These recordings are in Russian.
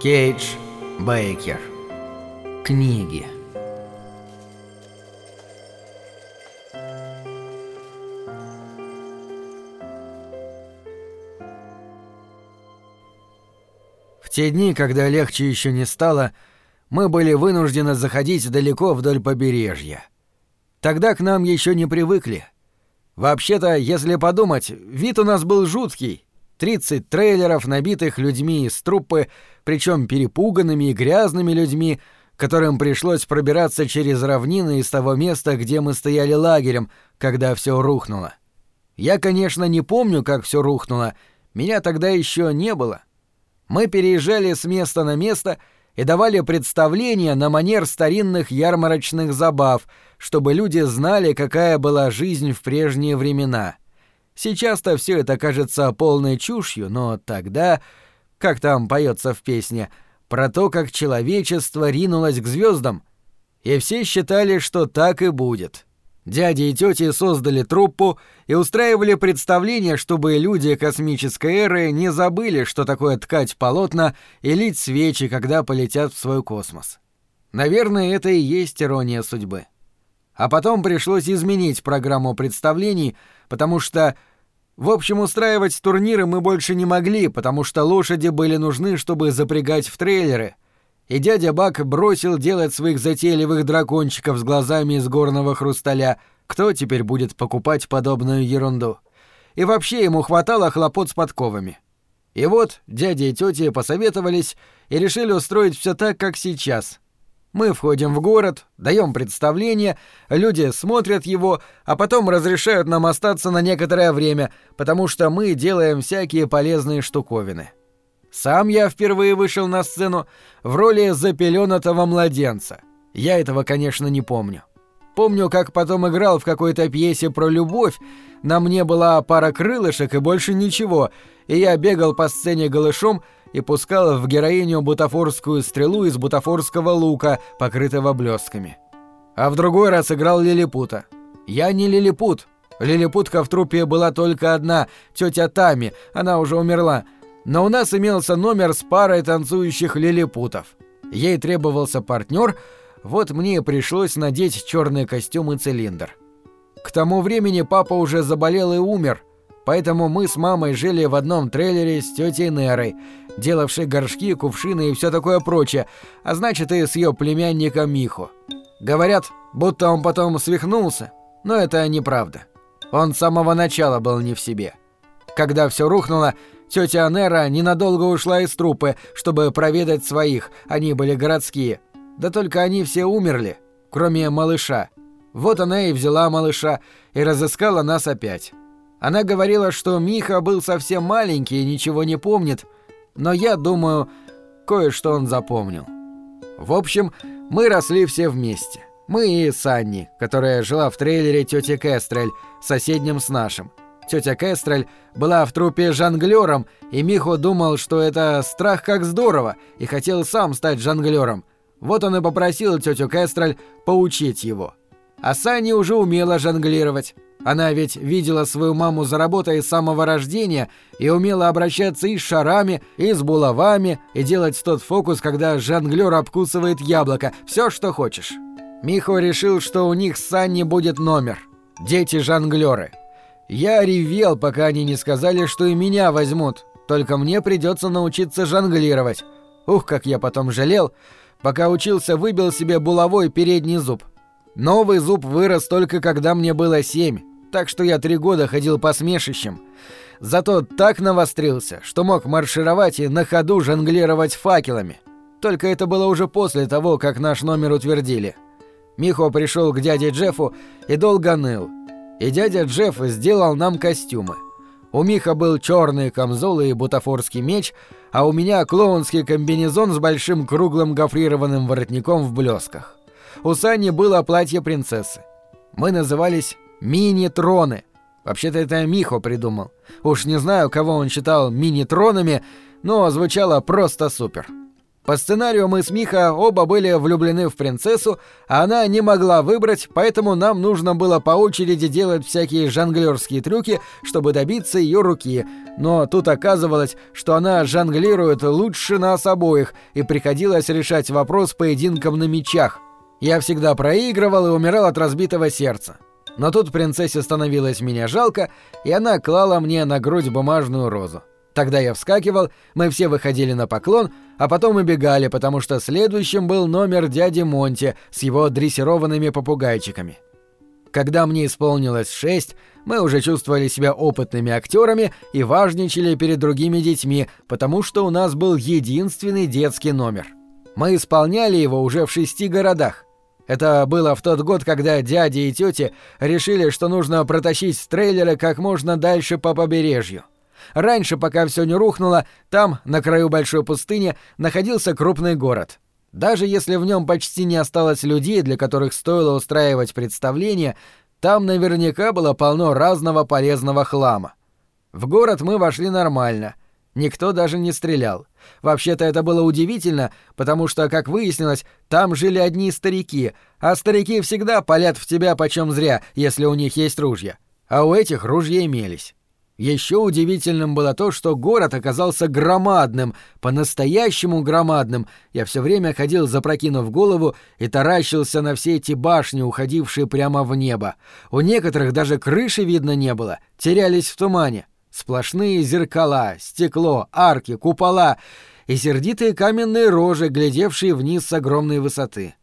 Кейдж Бейкер. Книги. В те дни, когда легче еще не стало, мы были вынуждены заходить далеко вдоль побережья. Тогда к нам еще не привыкли. Вообще-то, если подумать, вид у нас был жуткий. 30 трейлеров, набитых людьми из труппы, причем перепуганными и грязными людьми, которым пришлось пробираться через равнины из того места, где мы стояли лагерем, когда все рухнуло. Я, конечно, не помню, как все рухнуло, меня тогда еще не было. Мы переезжали с места на место и давали представления на манер старинных ярмарочных забав, чтобы люди знали, какая была жизнь в прежние времена. Сейчас-то все это кажется полной чушью, но тогда, как там поется в песне, про то, как человечество ринулось к звездам, и все считали, что так и будет. Дяди и тети создали труппу и устраивали представления, чтобы люди космической эры не забыли, что такое ткать полотна и лить свечи, когда полетят в свой космос. Наверное, это и есть ирония судьбы. А потом пришлось изменить программу представлений, потому что в общем, устраивать турниры мы больше не могли, потому что лошади были нужны, чтобы запрягать в трейлеры. И дядя Бак бросил делать своих затейливых дракончиков с глазами из горного хрусталя. Кто теперь будет покупать подобную ерунду? И вообще ему хватало хлопот с подковами. И вот дядя и тетя посоветовались и решили устроить все так, как сейчас — мы входим в город, даем представление, люди смотрят его, а потом разрешают нам остаться на некоторое время, потому что мы делаем всякие полезные штуковины. Сам я впервые вышел на сцену в роли запеленатого младенца. Я этого, конечно, не помню. Помню, как потом играл в какой-то пьесе про любовь, на мне была пара крылышек и больше ничего, и я бегал по сцене голышом, и пускал в героиню бутафорскую стрелу из бутафорского лука, покрытого блестками. А в другой раз играл лилипута. Я не лилипут. Лилипутка в трупе была только одна, тетя Тами, она уже умерла. Но у нас имелся номер с парой танцующих лилипутов. Ей требовался партнер, вот мне и пришлось надеть черный костюм и цилиндр. К тому времени папа уже заболел и умер, поэтому мы с мамой жили в одном трейлере с тетей Нерой, делавший горшки, кувшины и все такое прочее, а значит и с ее племянником Михо. Говорят, будто он потом свихнулся, но это неправда. Он с самого начала был не в себе. Когда все рухнуло, тетя Нера ненадолго ушла из трупы, чтобы проведать своих, они были городские. Да только они все умерли, кроме малыша. Вот она и взяла малыша и разыскала нас опять. Она говорила, что Миха был совсем маленький и ничего не помнит, но я думаю, кое-что он запомнил. В общем, мы росли все вместе. Мы и Санни, которая жила в трейлере тети Кестрель, соседнем с нашим. Тетя Кестрель была в трупе жонглером, и Михо думал, что это страх как здорово, и хотел сам стать жонглером. Вот он и попросил тетю Кестрель поучить его. А Санни уже умела жонглировать. Она ведь видела свою маму за работой с самого рождения и умела обращаться и с шарами, и с булавами, и делать тот фокус, когда жонглёр обкусывает яблоко, все что хочешь. Михо решил, что у них с Санни будет номер. Дети-жонглёры. Я ревел, пока они не сказали, что и меня возьмут, только мне придется научиться жонглировать. Ух, как я потом жалел, пока учился выбил себе булавой передний зуб. Новый зуб вырос только когда мне было семь так что я три года ходил по смешищам. Зато так навострился, что мог маршировать и на ходу жонглировать факелами. Только это было уже после того, как наш номер утвердили. Михо пришел к дяде Джеффу и долго ныл. И дядя Джефф сделал нам костюмы. У Миха был черный камзол и бутафорский меч, а у меня клоунский комбинезон с большим круглым гофрированным воротником в блесках. У Сани было платье принцессы. Мы назывались Мини-троны. Вообще-то это Михо придумал. Уж не знаю, кого он считал мини-тронами, но звучало просто супер. По сценарию мы с Миха оба были влюблены в принцессу, а она не могла выбрать, поэтому нам нужно было по очереди делать всякие жонглерские трюки, чтобы добиться ее руки. Но тут оказывалось, что она жонглирует лучше нас обоих, и приходилось решать вопрос поединком на мечах. Я всегда проигрывал и умирал от разбитого сердца. Но тут принцессе становилось меня жалко, и она клала мне на грудь бумажную розу. Тогда я вскакивал, мы все выходили на поклон, а потом убегали, потому что следующим был номер дяди Монти с его дрессированными попугайчиками. Когда мне исполнилось шесть, мы уже чувствовали себя опытными актерами и важничали перед другими детьми, потому что у нас был единственный детский номер. Мы исполняли его уже в шести городах. Это было в тот год, когда дяди и тети решили, что нужно протащить с трейлера как можно дальше по побережью. Раньше, пока все не рухнуло, там, на краю большой пустыни, находился крупный город. Даже если в нем почти не осталось людей, для которых стоило устраивать представление, там наверняка было полно разного полезного хлама. В город мы вошли нормально. Никто даже не стрелял. Вообще-то это было удивительно, потому что, как выяснилось, там жили одни старики, а старики всегда палят в тебя почем зря, если у них есть ружья. А у этих ружья имелись. Еще удивительным было то, что город оказался громадным, по-настоящему громадным. Я все время ходил, запрокинув голову, и таращился на все эти башни, уходившие прямо в небо. У некоторых даже крыши видно не было, терялись в тумане. Сплошные зеркала, стекло, арки, купола и сердитые каменные рожи, глядевшие вниз с огромной высоты.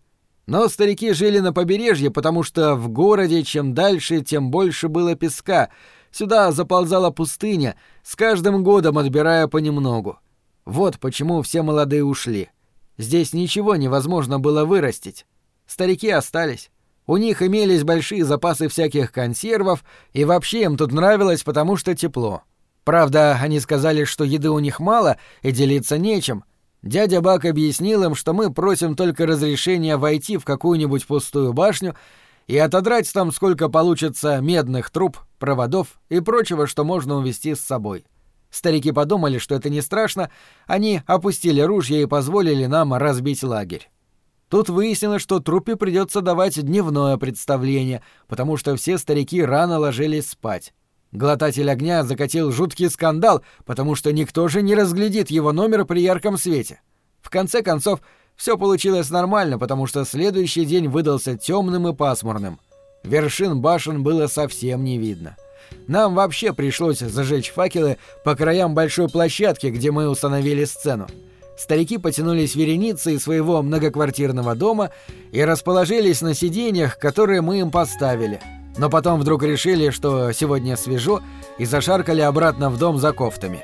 Но старики жили на побережье, потому что в городе чем дальше, тем больше было песка — Сюда заползала пустыня, с каждым годом отбирая понемногу. Вот почему все молодые ушли. Здесь ничего невозможно было вырастить. Старики остались. У них имелись большие запасы всяких консервов, и вообще им тут нравилось, потому что тепло. Правда, они сказали, что еды у них мало и делиться нечем. Дядя Бак объяснил им, что мы просим только разрешения войти в какую-нибудь пустую башню и отодрать там сколько получится медных труб, проводов и прочего, что можно увезти с собой. Старики подумали, что это не страшно, они опустили ружья и позволили нам разбить лагерь. Тут выяснилось, что трупе придется давать дневное представление, потому что все старики рано ложились спать. Глотатель огня закатил жуткий скандал, потому что никто же не разглядит его номер при ярком свете. В конце концов, все получилось нормально, потому что следующий день выдался темным и пасмурным. Вершин башен было совсем не видно. Нам вообще пришлось зажечь факелы по краям большой площадки, где мы установили сцену. Старики потянулись вереницей своего многоквартирного дома и расположились на сиденьях, которые мы им поставили. Но потом вдруг решили, что сегодня свежо, и зашаркали обратно в дом за кофтами.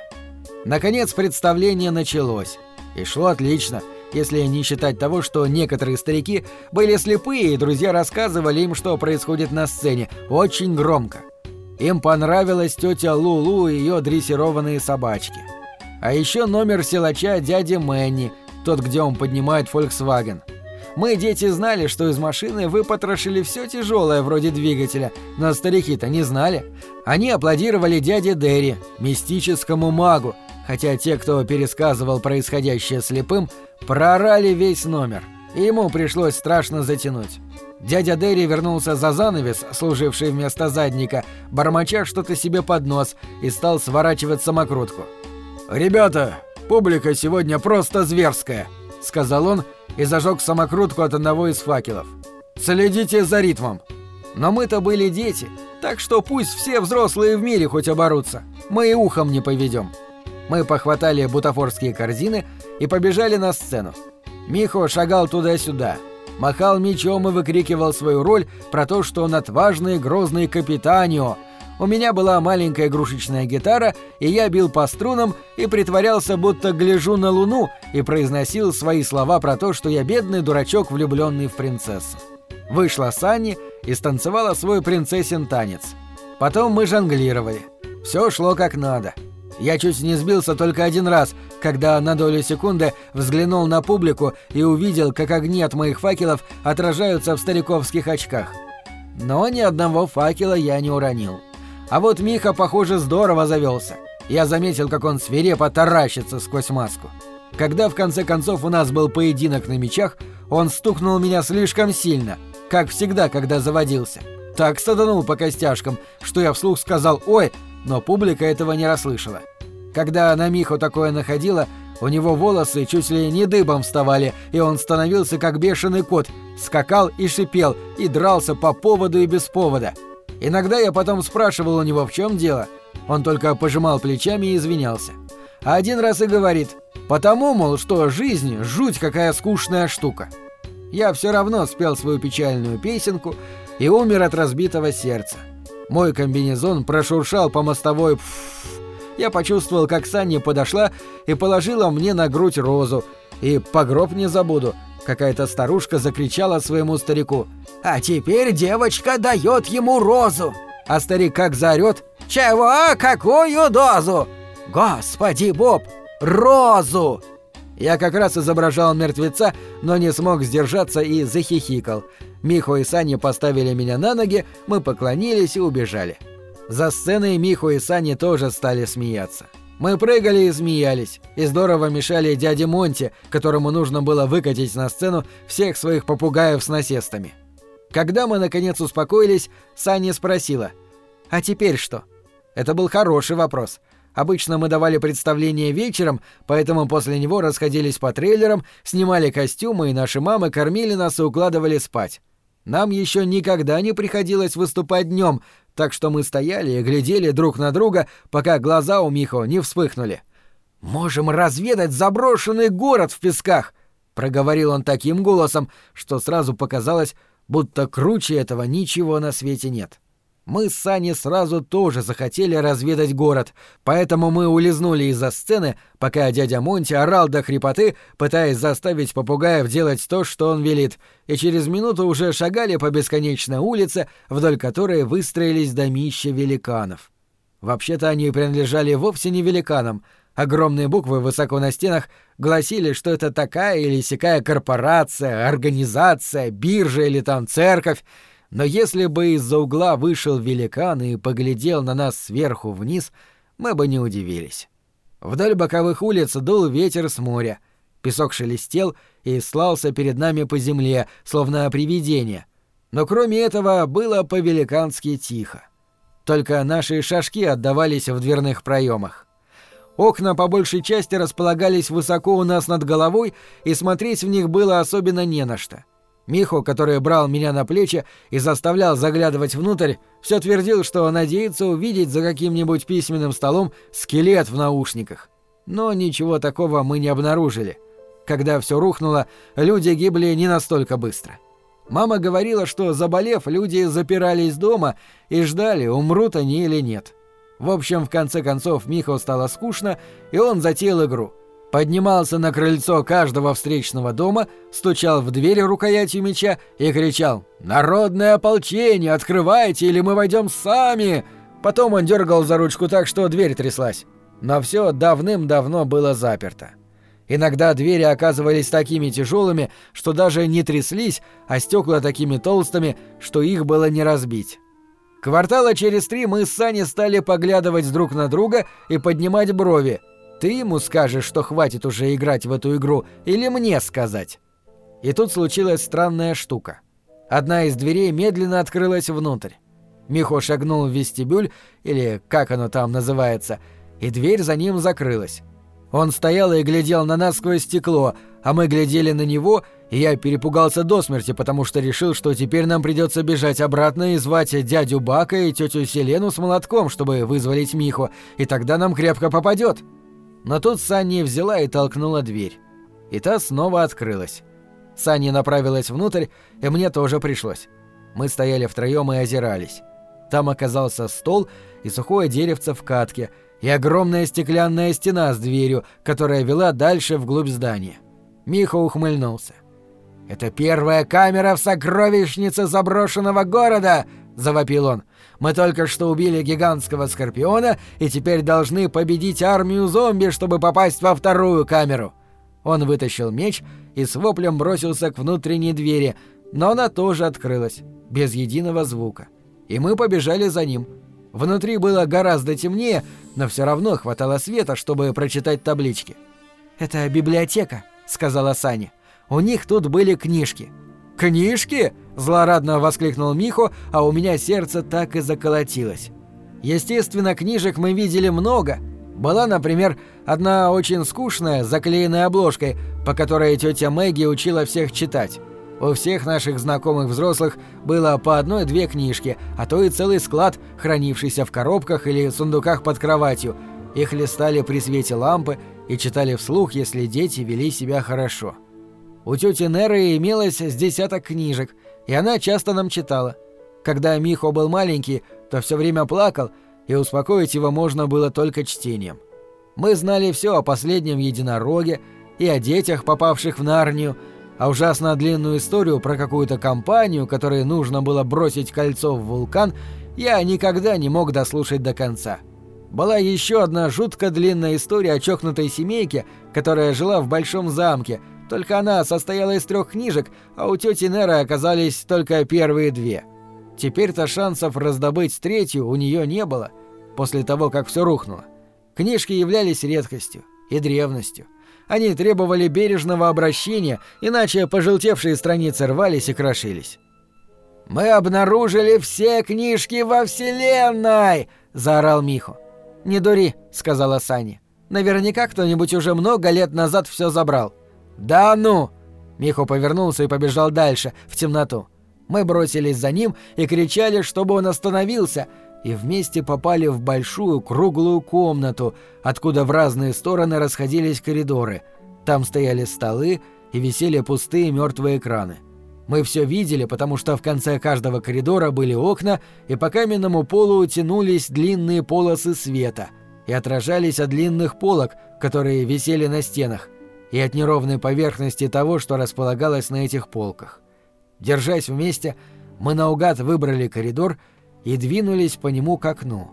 Наконец представление началось. И шло отлично – если не считать того, что некоторые старики были слепые, и друзья рассказывали им, что происходит на сцене, очень громко. Им понравилась тетя Лулу и ее дрессированные собачки. А еще номер силача дяди Мэнни, тот, где он поднимает Volkswagen. Мы, дети, знали, что из машины вы потрошили все тяжелое вроде двигателя, но старики-то не знали. Они аплодировали дяде Дерри, мистическому магу, хотя те, кто пересказывал происходящее слепым, Прорали весь номер, и ему пришлось страшно затянуть. Дядя Дерри вернулся за занавес, служивший вместо задника, бормоча что-то себе под нос, и стал сворачивать самокрутку. «Ребята, публика сегодня просто зверская», — сказал он и зажег самокрутку от одного из факелов. «Следите за ритмом». Но мы-то были дети, так что пусть все взрослые в мире хоть оборутся. Мы и ухом не поведем. Мы похватали бутафорские корзины и побежали на сцену. Михо шагал туда-сюда, махал мечом и выкрикивал свою роль про то, что он отважный грозный капитанио. У меня была маленькая игрушечная гитара, и я бил по струнам и притворялся, будто гляжу на луну, и произносил свои слова про то, что я бедный дурачок, влюбленный в принцессу. Вышла Санни и станцевала свой принцессин танец. Потом мы жонглировали. Все шло как надо. Я чуть не сбился только один раз, когда на долю секунды взглянул на публику и увидел, как огни от моих факелов отражаются в стариковских очках. Но ни одного факела я не уронил. А вот Миха, похоже, здорово завелся. Я заметил, как он свирепо таращится сквозь маску. Когда в конце концов у нас был поединок на мечах, он стукнул меня слишком сильно, как всегда, когда заводился. Так саданул по костяшкам, что я вслух сказал «Ой!», но публика этого не расслышала. Когда на Миху такое находило, у него волосы чуть ли не дыбом вставали, и он становился как бешеный кот, скакал и шипел, и дрался по поводу и без повода. Иногда я потом спрашивал у него, в чем дело. Он только пожимал плечами и извинялся. А один раз и говорит, потому, мол, что жизнь — жуть какая скучная штука. Я все равно спел свою печальную песенку и умер от разбитого сердца. Мой комбинезон прошуршал по мостовой. Я почувствовал, как Санни подошла и положила мне на грудь розу. И по гроб не забуду. Какая-то старушка закричала своему старику. «А теперь девочка дает ему розу!» А старик как заорет. «Чего? Какую дозу?» «Господи, Боб! Розу!» Я как раз изображал мертвеца, но не смог сдержаться и захихикал. Михо и Саня поставили меня на ноги, мы поклонились и убежали. За сценой Михо и Сани тоже стали смеяться. Мы прыгали и смеялись, и здорово мешали дяде Монте, которому нужно было выкатить на сцену всех своих попугаев с насестами. Когда мы наконец успокоились, Сани спросила «А теперь что?» Это был хороший вопрос. Обычно мы давали представление вечером, поэтому после него расходились по трейлерам, снимали костюмы, и наши мамы кормили нас и укладывали спать. Нам еще никогда не приходилось выступать днем, так что мы стояли и глядели друг на друга, пока глаза у Михо не вспыхнули. «Можем разведать заброшенный город в песках!» — проговорил он таким голосом, что сразу показалось, будто круче этого ничего на свете нет. Мы с Саней сразу тоже захотели разведать город, поэтому мы улизнули из-за сцены, пока дядя Монти орал до хрипоты, пытаясь заставить попугаев делать то, что он велит, и через минуту уже шагали по бесконечной улице, вдоль которой выстроились домища великанов. Вообще-то они принадлежали вовсе не великанам. Огромные буквы высоко на стенах гласили, что это такая или сякая корпорация, организация, биржа или там церковь, но если бы из-за угла вышел великан и поглядел на нас сверху вниз, мы бы не удивились. Вдоль боковых улиц дул ветер с моря. Песок шелестел и слался перед нами по земле, словно привидение. Но кроме этого было по-великански тихо. Только наши шашки отдавались в дверных проемах. Окна по большей части располагались высоко у нас над головой, и смотреть в них было особенно не на что. Михо, который брал меня на плечи и заставлял заглядывать внутрь, все твердил, что надеется увидеть за каким-нибудь письменным столом скелет в наушниках. Но ничего такого мы не обнаружили. Когда все рухнуло, люди гибли не настолько быстро. Мама говорила, что, заболев, люди запирались дома и ждали, умрут они или нет. В общем, в конце концов, Михо стало скучно, и он затеял игру — поднимался на крыльцо каждого встречного дома, стучал в дверь рукоятью меча и кричал «Народное ополчение! Открывайте, или мы войдем сами!» Потом он дергал за ручку так, что дверь тряслась. Но все давным-давно было заперто. Иногда двери оказывались такими тяжелыми, что даже не тряслись, а стекла такими толстыми, что их было не разбить. Квартала через три мы с Саней стали поглядывать друг на друга и поднимать брови – ты ему скажешь, что хватит уже играть в эту игру, или мне сказать?» И тут случилась странная штука. Одна из дверей медленно открылась внутрь. Михо шагнул в вестибюль, или как оно там называется, и дверь за ним закрылась. Он стоял и глядел на нас сквозь стекло, а мы глядели на него, и я перепугался до смерти, потому что решил, что теперь нам придется бежать обратно и звать дядю Бака и тетю Селену с молотком, чтобы вызволить Миху, и тогда нам крепко попадет. Но тут Санни взяла и толкнула дверь. И та снова открылась. Санни направилась внутрь, и мне тоже пришлось. Мы стояли втроем и озирались. Там оказался стол и сухое деревце в катке, и огромная стеклянная стена с дверью, которая вела дальше вглубь здания. Миха ухмыльнулся. «Это первая камера в сокровищнице заброшенного города!» — завопил он. Мы только что убили гигантского скорпиона и теперь должны победить армию зомби, чтобы попасть во вторую камеру». Он вытащил меч и с воплем бросился к внутренней двери, но она тоже открылась, без единого звука. И мы побежали за ним. Внутри было гораздо темнее, но все равно хватало света, чтобы прочитать таблички. «Это библиотека», — сказала Саня. «У них тут были книжки». «Книжки?» — злорадно воскликнул Михо, а у меня сердце так и заколотилось. Естественно, книжек мы видели много. Была, например, одна очень скучная, заклеенная обложкой, по которой тетя Мэгги учила всех читать. У всех наших знакомых взрослых было по одной-две книжки, а то и целый склад, хранившийся в коробках или сундуках под кроватью. Их листали при свете лампы и читали вслух, если дети вели себя хорошо. У тети Неры имелось с десяток книжек, и она часто нам читала. Когда Михо был маленький, то все время плакал, и успокоить его можно было только чтением. Мы знали все о последнем единороге и о детях, попавших в Нарнию, а ужасно длинную историю про какую-то компанию, которой нужно было бросить кольцо в вулкан, я никогда не мог дослушать до конца. Была еще одна жутко длинная история о чокнутой семейке, которая жила в большом замке, только она состояла из трех книжек, а у тети Неры оказались только первые две. Теперь-то шансов раздобыть третью у нее не было, после того, как все рухнуло. Книжки являлись редкостью и древностью. Они требовали бережного обращения, иначе пожелтевшие страницы рвались и крошились. «Мы обнаружили все книжки во Вселенной!» – заорал Михо. «Не дури», – сказала Саня. «Наверняка кто-нибудь уже много лет назад все забрал». «Да ну!» Михо повернулся и побежал дальше, в темноту. Мы бросились за ним и кричали, чтобы он остановился, и вместе попали в большую круглую комнату, откуда в разные стороны расходились коридоры. Там стояли столы и висели пустые мертвые экраны. Мы все видели, потому что в конце каждого коридора были окна, и по каменному полу тянулись длинные полосы света и отражались от длинных полок, которые висели на стенах, и от неровной поверхности того, что располагалось на этих полках. Держась вместе, мы наугад выбрали коридор — и двинулись по нему к окну.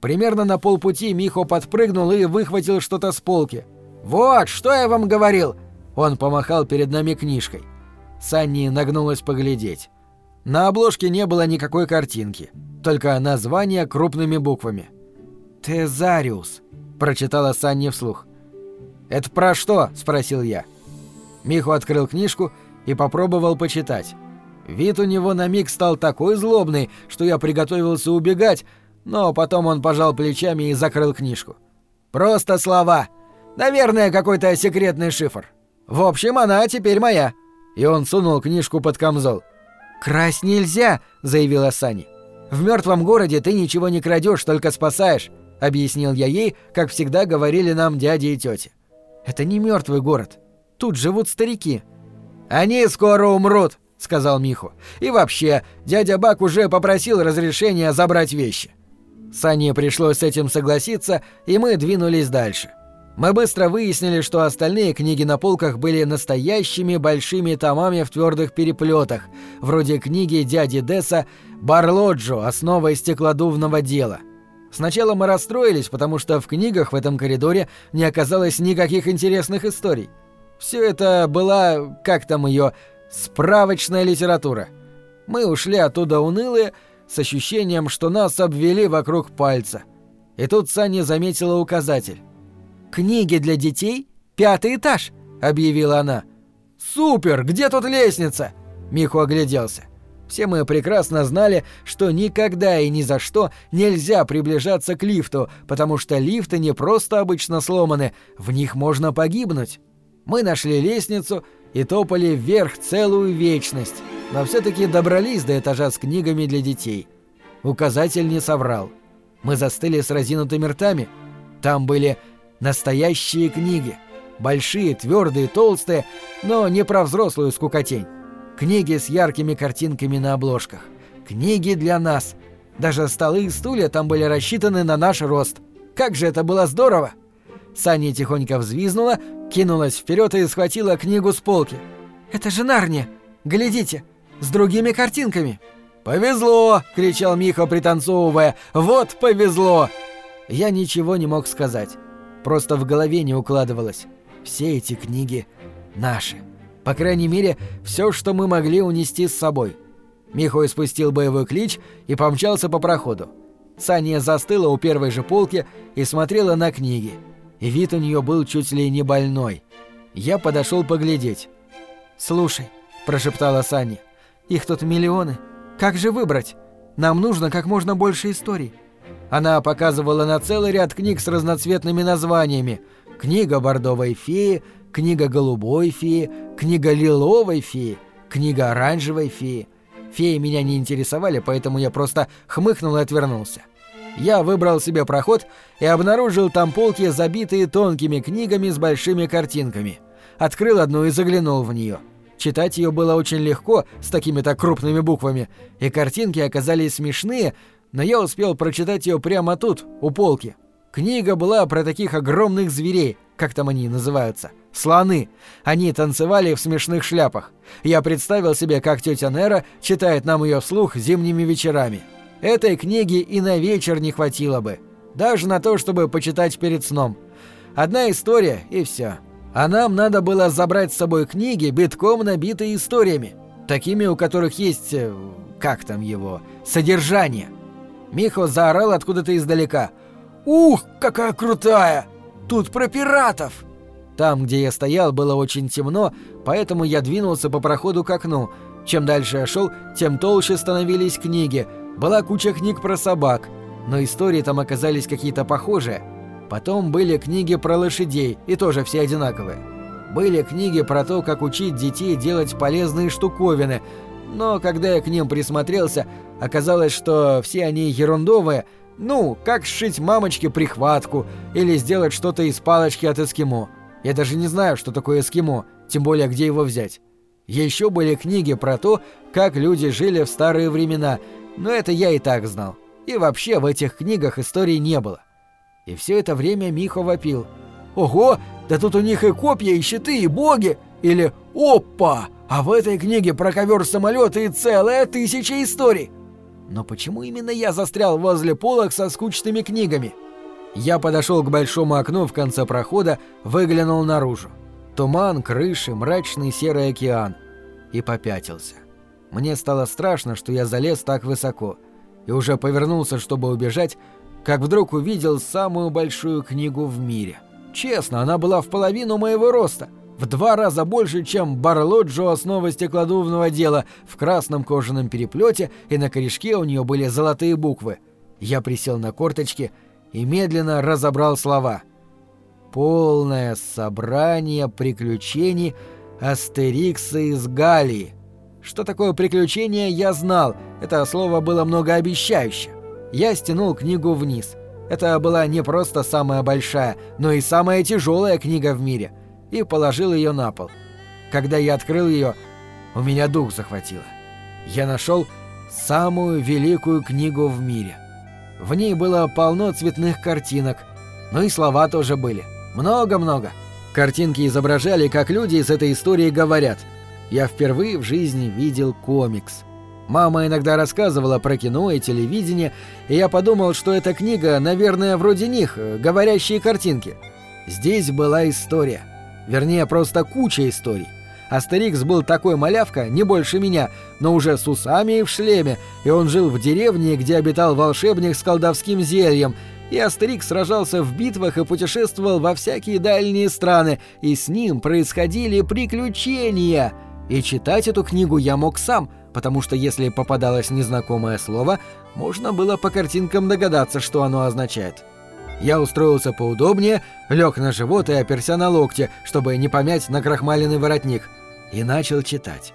Примерно на полпути Михо подпрыгнул и выхватил что-то с полки. «Вот, что я вам говорил!» Он помахал перед нами книжкой. Санни нагнулась поглядеть. На обложке не было никакой картинки, только название крупными буквами. «Тезариус», — прочитала Санни вслух. «Это про что?» — спросил я. Миху открыл книжку и попробовал почитать. Вид у него на миг стал такой злобный, что я приготовился убегать, но потом он пожал плечами и закрыл книжку. «Просто слова. Наверное, какой-то секретный шифр. В общем, она теперь моя». И он сунул книжку под камзол. «Красть нельзя», — заявила Сани. «В мертвом городе ты ничего не крадешь, только спасаешь», — объяснил я ей, как всегда говорили нам дяди и тети. «Это не мертвый город. Тут живут старики». «Они скоро умрут», сказал Миху. «И вообще, дядя Бак уже попросил разрешения забрать вещи». Сане пришлось с этим согласиться, и мы двинулись дальше. Мы быстро выяснили, что остальные книги на полках были настоящими большими томами в твердых переплетах, вроде книги дяди Десса «Барлоджо. Основа стеклодувного дела». Сначала мы расстроились, потому что в книгах в этом коридоре не оказалось никаких интересных историй. Все это была, как там ее, Справочная литература. Мы ушли оттуда унылые, с ощущением, что нас обвели вокруг пальца. И тут Саня заметила указатель. «Книги для детей? Пятый этаж!» — объявила она. «Супер! Где тут лестница?» Миху огляделся. Все мы прекрасно знали, что никогда и ни за что нельзя приближаться к лифту, потому что лифты не просто обычно сломаны, в них можно погибнуть. Мы нашли лестницу и топали вверх целую вечность, но все-таки добрались до этажа с книгами для детей. Указатель не соврал. Мы застыли с разинутыми ртами. Там были настоящие книги. Большие, твердые, толстые, но не про взрослую скукотень. Книги с яркими картинками на обложках. Книги для нас. Даже столы и стулья там были рассчитаны на наш рост. Как же это было здорово! Саня тихонько взвизнула, кинулась вперед и схватила книгу с полки. «Это же Нарния! Глядите! С другими картинками!» «Повезло!» — кричал Миха, пританцовывая. «Вот повезло!» Я ничего не мог сказать. Просто в голове не укладывалось. Все эти книги наши. По крайней мере, все, что мы могли унести с собой. Михо испустил боевой клич и помчался по проходу. Саня застыла у первой же полки и смотрела на книги. и вид у нее был чуть ли не больной. Я подошел поглядеть. «Слушай», — прошептала Саня, — «их тут миллионы. Как же выбрать? Нам нужно как можно больше историй». Она показывала на целый ряд книг с разноцветными названиями. Книга бордовой феи, книга голубой феи, книга лиловой феи, книга оранжевой феи. Феи меня не интересовали, поэтому я просто хмыкнул и отвернулся. Я выбрал себе проход и обнаружил там полки, забитые тонкими книгами с большими картинками. Открыл одну и заглянул в нее. Читать ее было очень легко, с такими-то крупными буквами, и картинки оказались смешные, но я успел прочитать ее прямо тут, у полки. Книга была про таких огромных зверей, как там они называются, слоны. Они танцевали в смешных шляпах. Я представил себе, как тетя Нера читает нам ее вслух зимними вечерами. Этой книги и на вечер не хватило бы. Даже на то, чтобы почитать перед сном. Одна история и все. А нам надо было забрать с собой книги, битком набитые историями. Такими, у которых есть... Э, как там его? Содержание. Михо заорал откуда-то издалека. «Ух, какая крутая! Тут про пиратов!» Там, где я стоял, было очень темно, поэтому я двинулся по проходу к окну. Чем дальше я шел, тем толще становились книги. Была куча книг про собак, но истории там оказались какие-то похожие. Потом были книги про лошадей, и тоже все одинаковые. Были книги про то, как учить детей делать полезные штуковины, но когда я к ним присмотрелся, оказалось, что все они ерундовые, ну, как сшить мамочке прихватку или сделать что-то из палочки от эскимо. Я даже не знаю, что такое эскимо, тем более где его взять. Еще были книги про то, как люди жили в старые времена, но это я и так знал. И вообще в этих книгах истории не было. И все это время Михо вопил. «Ого, да тут у них и копья, и щиты, и боги!» Или «Опа! А в этой книге про ковер-самолеты и целая тысяча историй!» Но почему именно я застрял возле полок со скучными книгами? Я подошел к большому окну в конце прохода, выглянул наружу. Туман, крыши, мрачный серый океан. И попятился. Мне стало страшно, что я залез так высоко. И уже повернулся, чтобы убежать, как вдруг увидел самую большую книгу в мире. Честно, она была в половину моего роста — в два раза больше, чем Барлоджо основа стеклодувного дела в красном кожаном переплете, и на корешке у нее были золотые буквы. Я присел на корточки и медленно разобрал слова. «Полное собрание приключений Астерикса из Галлии». Что такое приключение, я знал, это слово было многообещающе. Я стянул книгу вниз. Это была не просто самая большая, но и самая тяжелая книга в мире — и положил ее на пол. Когда я открыл ее, у меня дух захватило. Я нашел самую великую книгу в мире. В ней было полно цветных картинок, но и слова тоже были. Много-много. Картинки изображали, как люди из этой истории говорят. Я впервые в жизни видел комикс. Мама иногда рассказывала про кино и телевидение, и я подумал, что эта книга, наверное, вроде них, говорящие картинки. Здесь была история — Вернее, просто куча историй. Астерикс был такой малявка, не больше меня, но уже с усами и в шлеме, и он жил в деревне, где обитал волшебник с колдовским зельем, и Астерикс сражался в битвах и путешествовал во всякие дальние страны, и с ним происходили приключения. И читать эту книгу я мог сам, потому что если попадалось незнакомое слово, можно было по картинкам догадаться, что оно означает. Я устроился поудобнее, лег на живот и оперся на локте, чтобы не помять накрахмаленный воротник, и начал читать.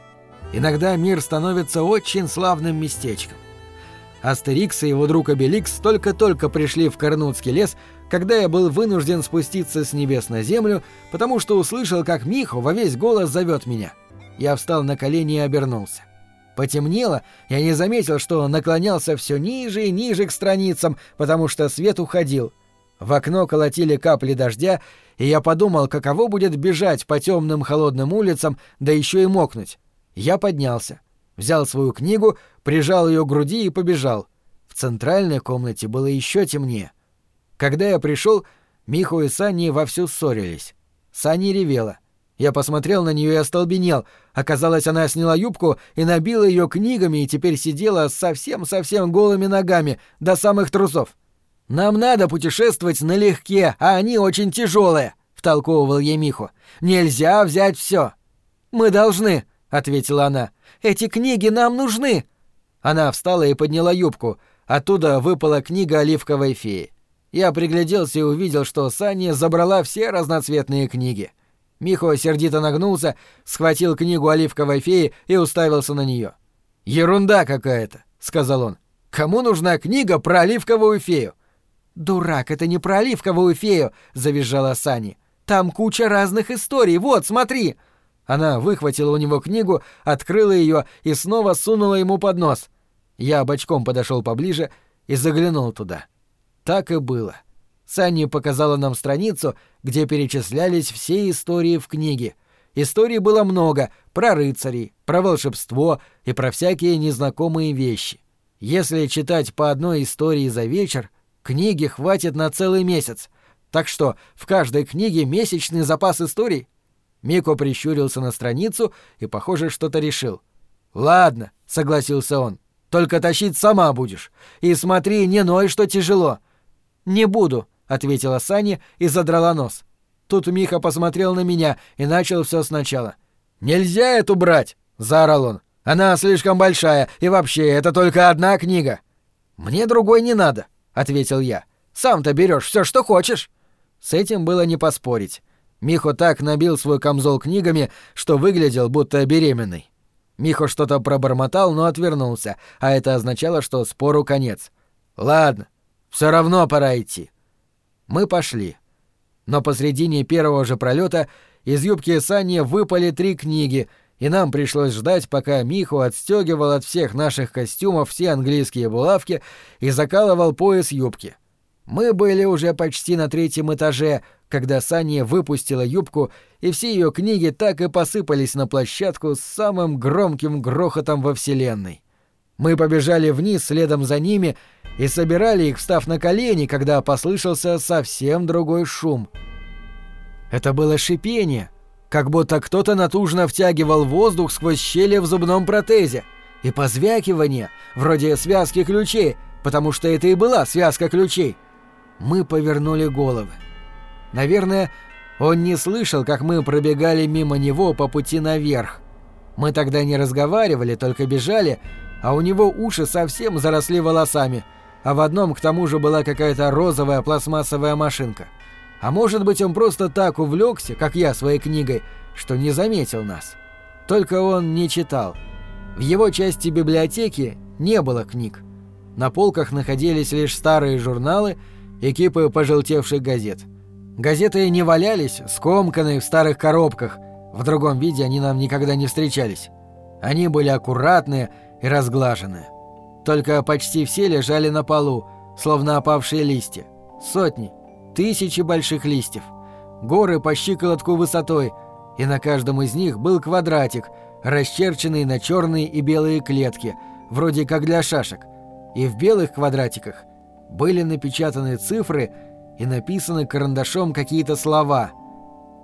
Иногда мир становится очень славным местечком. Астерикс и его друг Обеликс только-только пришли в Корнутский лес, когда я был вынужден спуститься с небес на землю, потому что услышал, как Михо во весь голос зовет меня. Я встал на колени и обернулся. Потемнело, я не заметил, что наклонялся все ниже и ниже к страницам, потому что свет уходил. В окно колотили капли дождя, и я подумал, каково будет бежать по темным холодным улицам, да еще и мокнуть. Я поднялся, взял свою книгу, прижал ее к груди и побежал. В центральной комнате было еще темнее. Когда я пришел, Миху и Санни вовсю ссорились. Санни ревела. Я посмотрел на нее и остолбенел. Оказалось, она сняла юбку и набила ее книгами и теперь сидела совсем-совсем голыми ногами, до самых трусов. «Нам надо путешествовать налегке, а они очень тяжелые», — втолковывал ей Миху. «Нельзя взять все. «Мы должны», — ответила она. «Эти книги нам нужны». Она встала и подняла юбку. Оттуда выпала книга оливковой феи. Я пригляделся и увидел, что Саня забрала все разноцветные книги. Михо сердито нагнулся, схватил книгу оливковой феи и уставился на нее. «Ерунда какая-то», — сказал он. «Кому нужна книга про оливковую фею?» «Дурак, это не про оливковую фею», — завизжала Сани. «Там куча разных историй, вот, смотри!» Она выхватила у него книгу, открыла ее и снова сунула ему под нос. Я бочком подошел поближе и заглянул туда. Так и было. — Санни показала нам страницу, где перечислялись все истории в книге. Историй было много про рыцарей, про волшебство и про всякие незнакомые вещи. Если читать по одной истории за вечер, книги хватит на целый месяц. Так что в каждой книге месячный запас историй. Мико прищурился на страницу и, похоже, что-то решил. «Ладно», — согласился он, — «только тащить сама будешь. И смотри, не ной, что тяжело». «Не буду», ответила Саня и задрала нос. Тут Миха посмотрел на меня и начал все сначала. «Нельзя эту брать!» — заорал он. «Она слишком большая, и вообще, это только одна книга». «Мне другой не надо», — ответил я. «Сам-то берешь все, что хочешь». С этим было не поспорить. Михо так набил свой камзол книгами, что выглядел будто беременный. Михо что-то пробормотал, но отвернулся, а это означало, что спору конец. «Ладно, все равно пора идти. Мы пошли. Но посредине первого же пролета из юбки Сани выпали три книги, и нам пришлось ждать, пока Миху отстегивал от всех наших костюмов все английские булавки и закалывал пояс юбки. Мы были уже почти на третьем этаже, когда Саня выпустила юбку, и все ее книги так и посыпались на площадку с самым громким грохотом во Вселенной. Мы побежали вниз следом за ними и собирали их, встав на колени, когда послышался совсем другой шум. Это было шипение, как будто кто-то натужно втягивал воздух сквозь щели в зубном протезе, и позвякивание, вроде связки ключей, потому что это и была связка ключей. Мы повернули головы. Наверное, он не слышал, как мы пробегали мимо него по пути наверх. Мы тогда не разговаривали, только бежали, а у него уши совсем заросли волосами — а в одном к тому же была какая-то розовая пластмассовая машинка. А может быть, он просто так увлекся, как я своей книгой, что не заметил нас. Только он не читал. В его части библиотеки не было книг. На полках находились лишь старые журналы и кипы пожелтевших газет. Газеты не валялись, скомканные в старых коробках, в другом виде они нам никогда не встречались. Они были аккуратные и разглаженные. Только почти все лежали на полу, словно опавшие листья. Сотни, тысячи больших листьев. Горы по щиколотку высотой, и на каждом из них был квадратик, расчерченный на черные и белые клетки, вроде как для шашек. И в белых квадратиках были напечатаны цифры и написаны карандашом какие-то слова.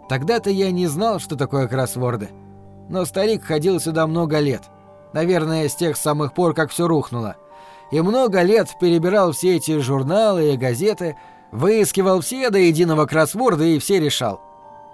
Тогда-то я не знал, что такое кроссворды. Но старик ходил сюда много лет — Наверное, с тех самых пор, как все рухнуло. И много лет перебирал все эти журналы и газеты, выискивал все до единого кроссворда и все решал.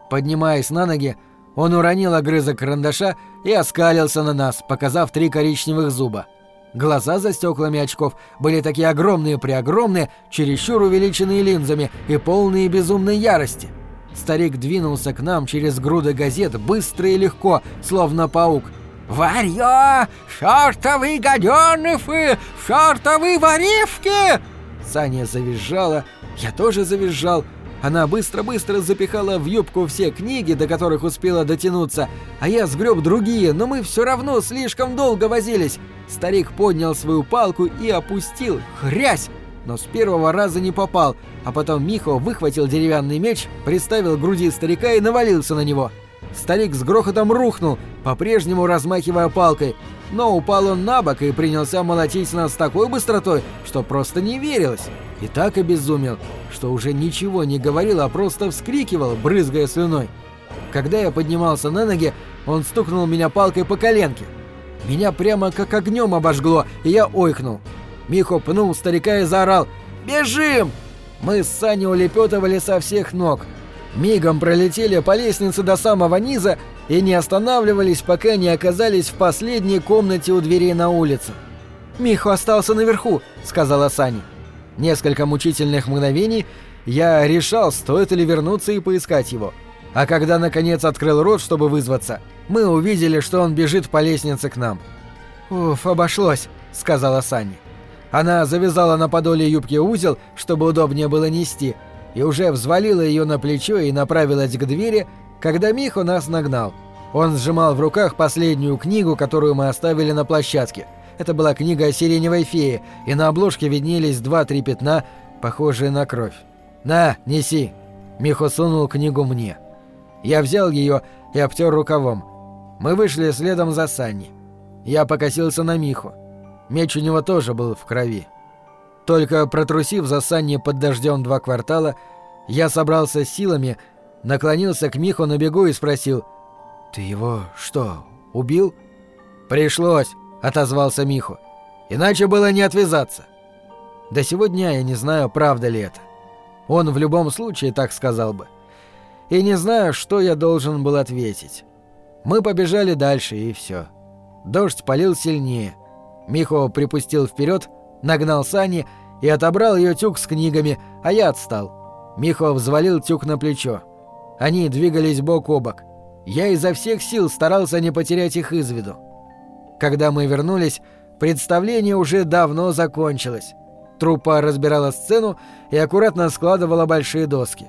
Поднимаясь на ноги, он уронил огрызок карандаша и оскалился на нас, показав три коричневых зуба. Глаза за стеклами очков были такие огромные-преогромные, чересчур увеличенные линзами и полные безумной ярости. Старик двинулся к нам через груды газет быстро и легко, словно паук — «Варьё! Чёртовы гадёныфы! Чёртовы воришки!» Саня завизжала, я тоже завизжал. Она быстро-быстро запихала в юбку все книги, до которых успела дотянуться, а я сгреб другие, но мы все равно слишком долго возились. Старик поднял свою палку и опустил. Хрясь! Но с первого раза не попал, а потом Михо выхватил деревянный меч, приставил к груди старика и навалился на него. Старик с грохотом рухнул, по-прежнему размахивая палкой, но упал он на бок и принялся молотить нас с такой быстротой, что просто не верилось. И так обезумел, что уже ничего не говорил, а просто вскрикивал, брызгая слюной. Когда я поднимался на ноги, он стукнул меня палкой по коленке. Меня прямо как огнем обожгло, и я ойкнул. Михо пнул старика и заорал Бежим!» Мы с Саней улепетывали со всех ног. Мигом пролетели по лестнице до самого низа и не останавливались, пока не оказались в последней комнате у дверей на улицу. «Михо остался наверху», — сказала Саня. Несколько мучительных мгновений я решал, стоит ли вернуться и поискать его. А когда наконец открыл рот, чтобы вызваться, мы увидели, что он бежит по лестнице к нам. «Уф, обошлось», — сказала Саня. Она завязала на подоле юбки узел, чтобы удобнее было нести, и уже взвалила ее на плечо и направилась к двери, когда Михо нас нагнал. Он сжимал в руках последнюю книгу, которую мы оставили на площадке. Это была книга о сиреневой фее, и на обложке виднелись два-три пятна, похожие на кровь. «На, неси!» Михо сунул книгу мне. Я взял ее и обтер рукавом. Мы вышли следом за Санни. Я покосился на Миху. Меч у него тоже был в крови. Только протрусив за Санни под дождем два квартала, я собрался с силами, наклонился к Миху на бегу и спросил «Ты его что, убил?» «Пришлось», — отозвался Миху. «Иначе было не отвязаться». До сегодня я не знаю, правда ли это. Он в любом случае так сказал бы. И не знаю, что я должен был ответить. Мы побежали дальше, и все. Дождь полил сильнее. Михо припустил вперед, нагнал Сани и отобрал ее тюк с книгами, а я отстал. Михо взвалил тюк на плечо. Они двигались бок о бок. Я изо всех сил старался не потерять их из виду. Когда мы вернулись, представление уже давно закончилось. Труппа разбирала сцену и аккуратно складывала большие доски.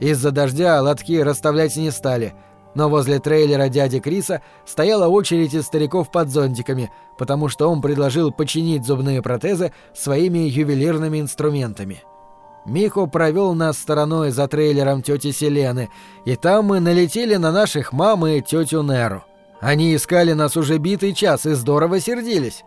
Из-за дождя лотки расставлять не стали — но возле трейлера дяди Криса стояла очередь из стариков под зонтиками, потому что он предложил починить зубные протезы своими ювелирными инструментами. Михо провел нас стороной за трейлером тети Селены, и там мы налетели на наших мам и тетю Неру. Они искали нас уже битый час и здорово сердились.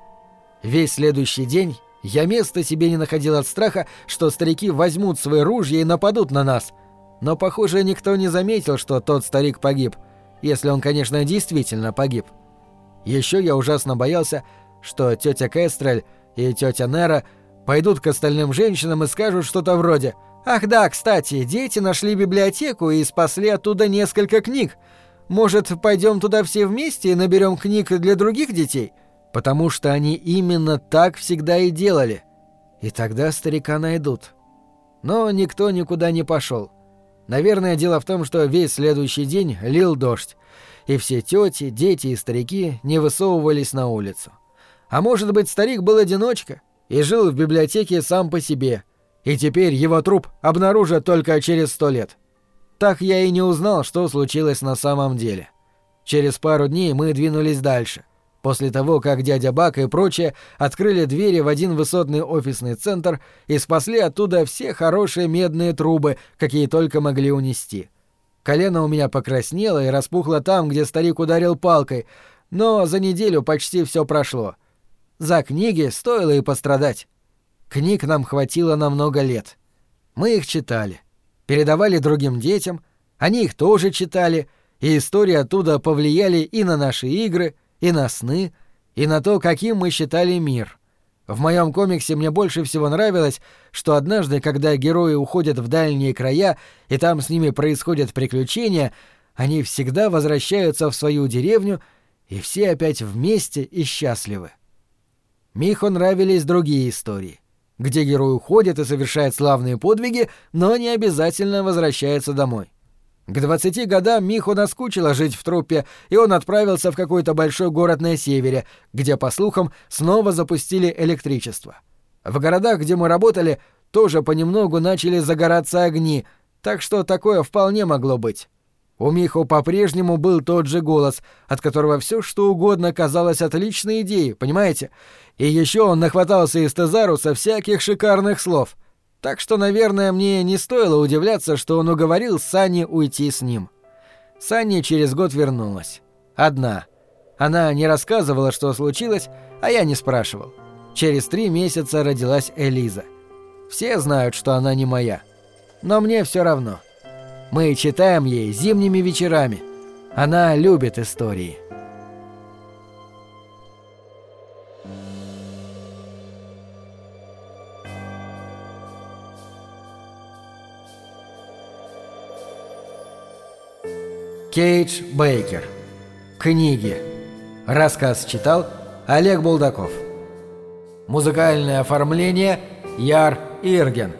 Весь следующий день я места себе не находил от страха, что старики возьмут свои ружья и нападут на нас — но, похоже, никто не заметил, что тот старик погиб, если он, конечно, действительно погиб. Еще я ужасно боялся, что тетя Кестрель и тетя Нера пойдут к остальным женщинам и скажут что-то вроде «Ах да, кстати, дети нашли библиотеку и спасли оттуда несколько книг. Может, пойдем туда все вместе и наберем книг для других детей?» Потому что они именно так всегда и делали. И тогда старика найдут. Но никто никуда не пошел. Наверное, дело в том, что весь следующий день лил дождь, и все тети, дети и старики не высовывались на улицу. А может быть, старик был одиночка и жил в библиотеке сам по себе, и теперь его труп обнаружат только через сто лет. Так я и не узнал, что случилось на самом деле. Через пару дней мы двинулись дальше — После того, как дядя Бак и прочие открыли двери в один высотный офисный центр и спасли оттуда все хорошие медные трубы, какие только могли унести. Колено у меня покраснело и распухло там, где старик ударил палкой, но за неделю почти все прошло. За книги стоило и пострадать. Книг нам хватило на много лет. Мы их читали, передавали другим детям, они их тоже читали, и истории оттуда повлияли и на наши игры — и на сны, и на то, каким мы считали мир. В моем комиксе мне больше всего нравилось, что однажды, когда герои уходят в дальние края, и там с ними происходят приключения, они всегда возвращаются в свою деревню, и все опять вместе и счастливы. Миху нравились другие истории, где герой уходит и совершает славные подвиги, но не обязательно возвращается домой. К 20 годам Миху наскучило жить в труппе, и он отправился в какой-то большой город на севере, где, по слухам, снова запустили электричество. В городах, где мы работали, тоже понемногу начали загораться огни, так что такое вполне могло быть. У Миху по-прежнему был тот же голос, от которого все что угодно казалось отличной идеей, понимаете? И еще он нахватался из Тезаруса всяких шикарных слов — так что, наверное, мне не стоило удивляться, что он уговорил Сани уйти с ним. Сани через год вернулась. Одна. Она не рассказывала, что случилось, а я не спрашивал. Через три месяца родилась Элиза. Все знают, что она не моя. Но мне все равно. Мы читаем ей зимними вечерами. Она любит истории. Кейдж Бейкер. Книги. Рассказ читал Олег Булдаков. Музыкальное оформление Яр Ирген.